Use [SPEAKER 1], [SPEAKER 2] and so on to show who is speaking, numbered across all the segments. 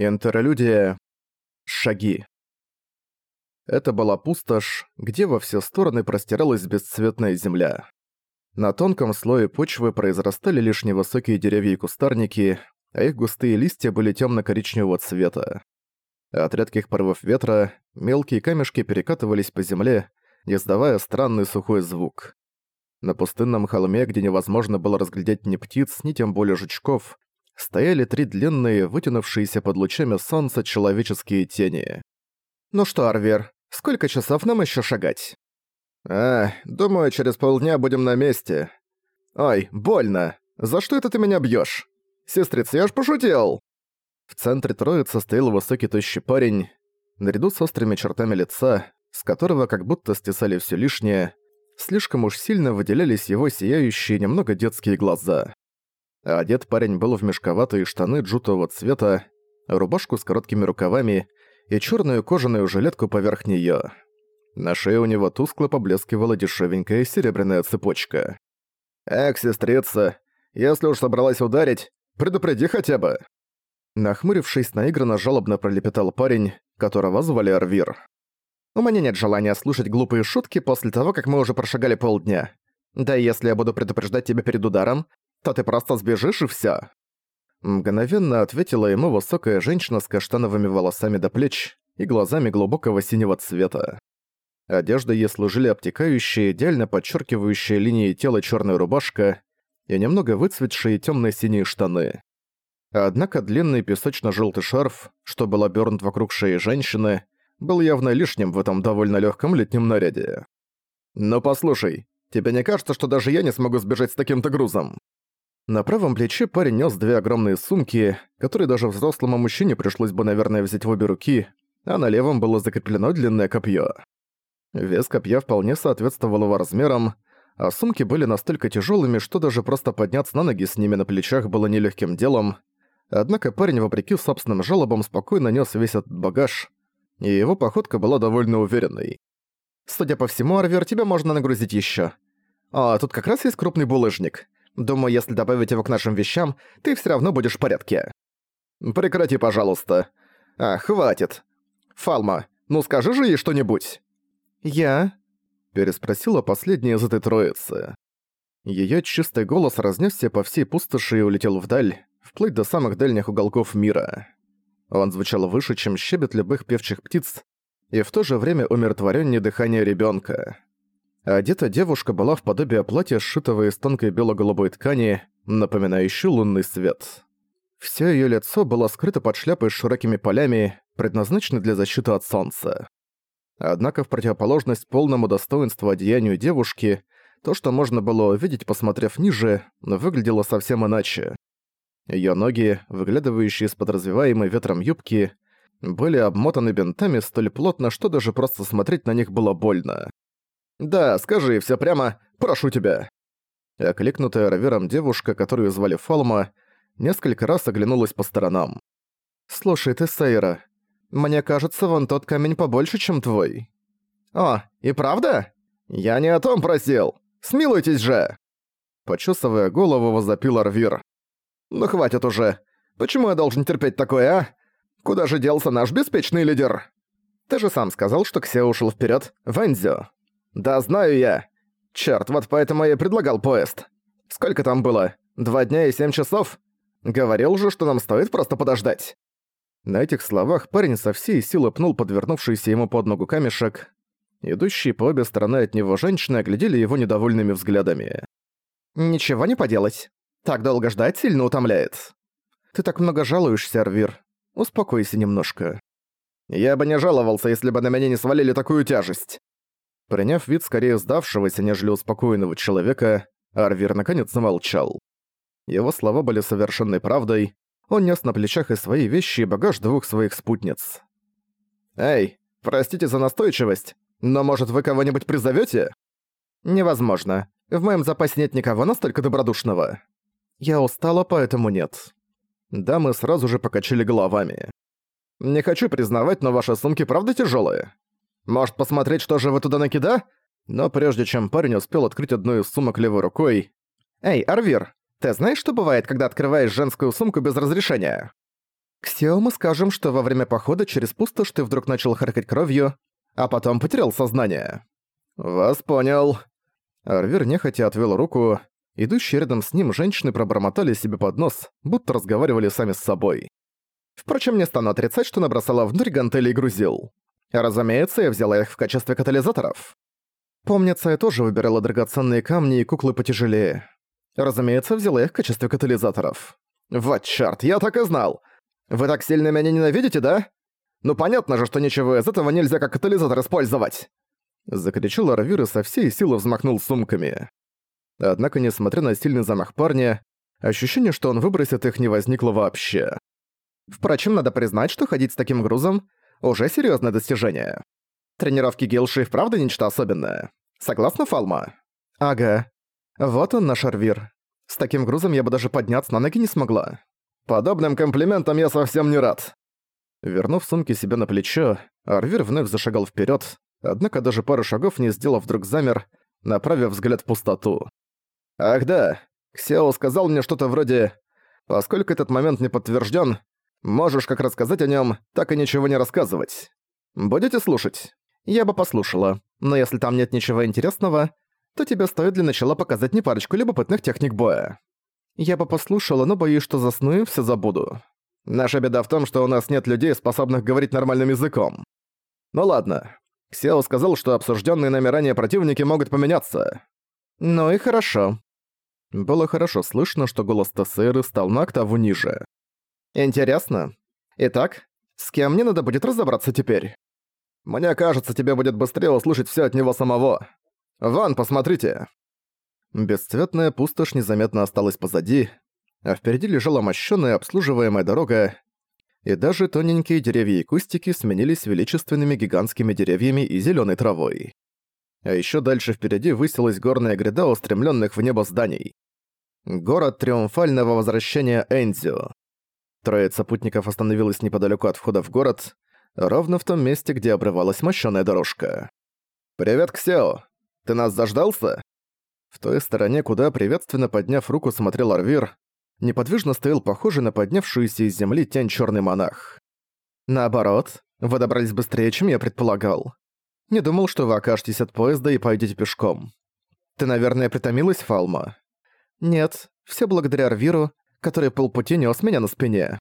[SPEAKER 1] Интерлюдия. Шаги. Это была пустошь, где во все стороны простиралась бесцветная земля. На тонком слое почвы произрастали лишь невысокие деревья и кустарники, а их густые листья были темно-коричневого цвета. От редких порывов ветра мелкие камешки перекатывались по земле, издавая странный сухой звук. На пустынном холме, где невозможно было разглядеть ни птиц, ни тем более жучков, стояли три длинные, вытянувшиеся под лучами солнца человеческие тени. «Ну что, Арвер, сколько часов нам еще шагать?» «А, думаю, через полдня будем на месте. Ой, больно. За что это ты меня бьёшь? Сестрица, я ж пошутил!» В центре троицы стоял высокий тощий парень, наряду с острыми чертами лица, с которого как будто стесали все лишнее, слишком уж сильно выделялись его сияющие немного детские глаза. А одет парень был в мешковатые штаны джутового цвета, рубашку с короткими рукавами и черную кожаную жилетку поверх нее. На шее у него тускло поблескивала дешевенькая серебряная цепочка. «Эх, сестрица, если уж собралась ударить, предупреди хотя бы!» Нахмурившись, наигранно жалобно пролепетал парень, которого звали Арвир. «У меня нет желания слушать глупые шутки после того, как мы уже прошагали полдня. Да и если я буду предупреждать тебя перед ударом, то ты просто сбежишь и всё». Мгновенно ответила ему высокая женщина с каштановыми волосами до плеч и глазами глубокого синего цвета. Одежда ей служили обтекающие, идеально подчеркивающие линии тела черная рубашка и немного выцветшие темно синие штаны. Однако длинный песочно желтый шарф, что был обернут вокруг шеи женщины, был явно лишним в этом довольно легком летнем наряде. «Но послушай, тебе не кажется, что даже я не смогу сбежать с таким-то грузом?» На правом плече парень нес две огромные сумки, которые даже взрослому мужчине пришлось бы, наверное, взять в обе руки, а на левом было закреплено длинное копье. Вес копья вполне соответствовал его размерам, а сумки были настолько тяжелыми, что даже просто подняться на ноги с ними на плечах было нелегким делом. Однако парень, вопреки собственным жалобам, спокойно нес весь этот багаж, и его походка была довольно уверенной. «Судя по всему, Арвер, тебя можно нагрузить еще. А тут как раз есть крупный булыжник. Думаю, если добавить его к нашим вещам, ты все равно будешь в порядке. Прекрати, пожалуйста. А, хватит. Фалма, ну скажи же ей что-нибудь. Я? Переспросила последняя из этой троицы. Её чистый голос разнесся по всей пустоши и улетел вдаль, вплоть до самых дальних уголков мира. Он звучал выше, чем щебет любых певчих птиц, и в то же время умиротворённее дыхание ребёнка. Одета девушка была в подобие платья, сшитого из тонкой бело-голубой ткани, напоминающей лунный свет. Всё её лицо было скрыто под шляпой с широкими полями, предназначенной для защиты от солнца. Однако в противоположность полному достоинству одеянию девушки, то, что можно было увидеть, посмотрев ниже, выглядело совсем иначе. Её ноги, выглядывающие из-под развиваемой ветром юбки, были обмотаны бинтами столь плотно, что даже просто смотреть на них было больно. «Да, скажи все прямо, прошу тебя». Окликнутая Равером девушка, которую звали Фалма, несколько раз оглянулась по сторонам. «Слушай ты, Сейра, мне кажется, вон тот камень побольше, чем твой». «О, и правда? Я не о том просил! Смилуйтесь же!» Почесывая голову, возопил Арвир. «Ну хватит уже! Почему я должен терпеть такое, а? Куда же делся наш беспечный лидер?» «Ты же сам сказал, что Ксео ушел вперед в Энзио. «Да знаю я. Черт, вот поэтому я и предлагал поезд. Сколько там было? Два дня и семь часов? Говорил же, что нам стоит просто подождать». На этих словах парень со всей силы пнул подвернувшийся ему под ногу камешек. Идущие по обе стороны от него женщины оглядели его недовольными взглядами. «Ничего не поделать. Так долго ждать сильно утомляет. Ты так много жалуешься, Арвир. Успокойся немножко». «Я бы не жаловался, если бы на меня не свалили такую тяжесть. Приняв вид скорее сдавшегося, нежели успокоенного человека, Арвир наконец замолчал. Его слова были совершенной правдой, он нес на плечах и свои вещи и багаж двух своих спутниц. «Эй, простите за настойчивость, но может вы кого-нибудь призовете? «Невозможно. В моем запасе нет никого настолько добродушного». «Я устала, поэтому нет». Дамы сразу же покачали головами. «Не хочу признавать, но ваши сумки правда тяжелые. Может, посмотреть, что же вы туда накида?» Но прежде чем парень успел открыть одну из сумок левой рукой... «Эй, Арвир, ты знаешь, что бывает, когда открываешь женскую сумку без разрешения?» Ксео мы скажем, что во время похода через пустошь ты вдруг начал харкать кровью, а потом потерял сознание. Вас понял. Арвир нехотя отвел руку. Идущие рядом с ним женщины пробормотали себе под нос, будто разговаривали сами с собой. Впрочем, не стану отрицать, что набросала внутрь гантели и грузил. Разумеется, я взяла их в качестве катализаторов. Помнится, я тоже выбирала драгоценные камни и куклы потяжелее. Разумеется, взяла их в качестве катализаторов. Вот чёрт, я так и знал! Вы так сильно меня ненавидите, да? Ну понятно же, что ничего из этого нельзя как катализатор использовать!» Закричал Арвир и со всей силы взмахнул сумками. Однако, несмотря на сильный замах парня, ощущение, что он выбросит их, не возникло вообще. Впрочем, надо признать, что ходить с таким грузом — уже серьезное достижение. Тренировки Гилши вправду нечто особенное. Согласна, Фалма? Ага. Вот он, наш Арвир. С таким грузом я бы даже подняться на ноги не смогла. Подобным комплиментам я совсем не рад. Вернув сумки себе на плечо, Арвир вновь зашагал вперед, однако даже пару шагов не сделав, вдруг замер, направив взгляд в пустоту. «Ах да, Ксео сказал мне что-то вроде «Поскольку этот момент не подтвержден, можешь как рассказать о нем, так и ничего не рассказывать. Будете слушать?» Я бы послушала, но если там нет ничего интересного, то тебе стоит для начала показать мне парочку любопытных техник боя. Я бы послушала, но боюсь, что засну и всё забуду. Наша беда в том, что у нас нет людей, способных говорить нормальным языком. Ну ладно. Ксео сказал, что обсужденные нами ранее противники могут поменяться. Ну и хорошо. Было хорошо слышно, что голос Тессеры стал на октаву ниже. Интересно. Итак, с кем мне надо будет разобраться теперь? Мне кажется, тебе будет быстрее услышать все от него самого. Ван, посмотрите!» Бесцветная пустошь незаметно осталась позади, а впереди лежала мощёная обслуживаемая дорога, и даже тоненькие деревья и кустики сменились величественными гигантскими деревьями и зелёной травой. А ещё дальше впереди высилась горная гряда устремлённых в небо зданий. Город триумфального возвращения Энзио. Троица путников остановилась неподалёку от входа в город, ровно в том месте, где обрывалась мощёная дорожка. «Привет, Ксео! Ты нас заждался?» В той стороне, куда, приветственно подняв руку, смотрел Арвир, неподвижно стоял похожий на поднявшуюся из земли тень чёрный монах. «Наоборот, вы добрались быстрее, чем я предполагал. Не думал, что вы окажетесь от поезда и пойдете пешком. Ты, наверное, притомилась, Фалма?» «Нет, все благодаря Арвиру, который полпути нёс меня на спине».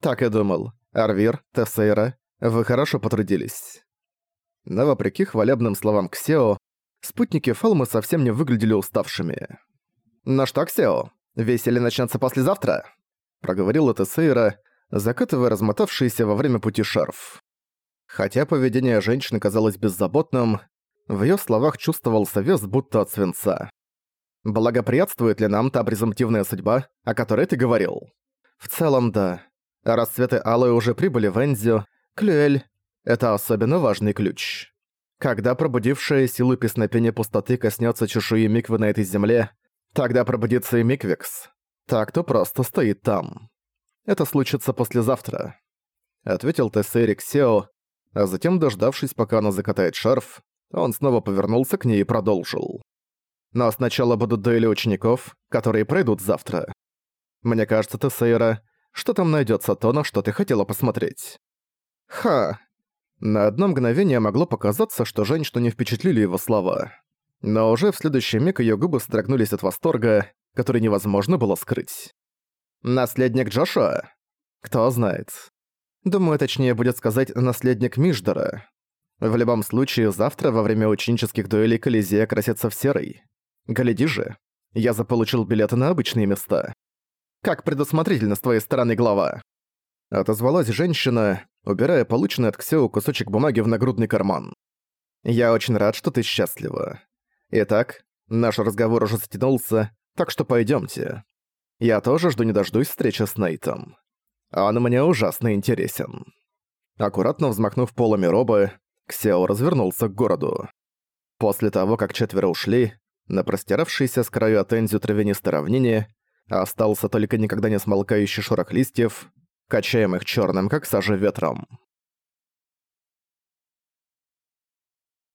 [SPEAKER 1] «Так и думал. Арвир, Тессейра, вы хорошо потрудились. Но вопреки хвалебным словам Ксео, спутники Фалмы совсем не выглядели уставшими. «Ну что, Ксео, веселье начнется послезавтра?» Проговорила Тесейра, закатывая размотавшийся во время пути шарф. Хотя поведение женщины казалось беззаботным, в её словах чувствовался вес будто от свинца. «Благоприятствует ли нам та презумптивная судьба, о которой ты говорил?» «В целом, да. Расцветы Алой уже прибыли в Энзио, Клюэль — это особенно важный ключ. Когда пробудившая силу песнопения пустоты коснется чешуи Миквы на этой земле, тогда пробудится и Миквикс. Так, кто просто стоит там. Это случится послезавтра. Ответил Тессерик Сео, а затем, дождавшись, пока она закатает шарф, он снова повернулся к ней и продолжил. Но сначала будут дуэли учеников, которые пройдут завтра. Мне кажется, Тессейра, что там найдется то, на что ты хотела посмотреть. Ха. На одно мгновение могло показаться, что женщину не впечатлили его слова. Но уже в следующий миг её губы строгнулись от восторга, который невозможно было скрыть. «Наследник Джошуа?» Кто знает. Думаю, точнее будет сказать «наследник Миждора». В любом случае, завтра во время ученических дуэлей Колизея красится в серый. Гляди же, я заполучил билеты на обычные места. Как предусмотрительно с твоей стороны, глава. Отозвалась женщина, убирая полученный от Ксео кусочек бумаги в нагрудный карман. «Я очень рад, что ты счастлива. Итак, наш разговор уже затянулся, так что пойдёмте. Я тоже жду не дождусь встречи с Нейтом. Он мне ужасно интересен». Аккуратно взмахнув полами робы, Ксео развернулся к городу. После того, как четверо ушли, на простиравшейся с краю Атензию травянистой равнине остался только никогда не смолкающий шорох листьев, качаемых черным, как сажа ветром.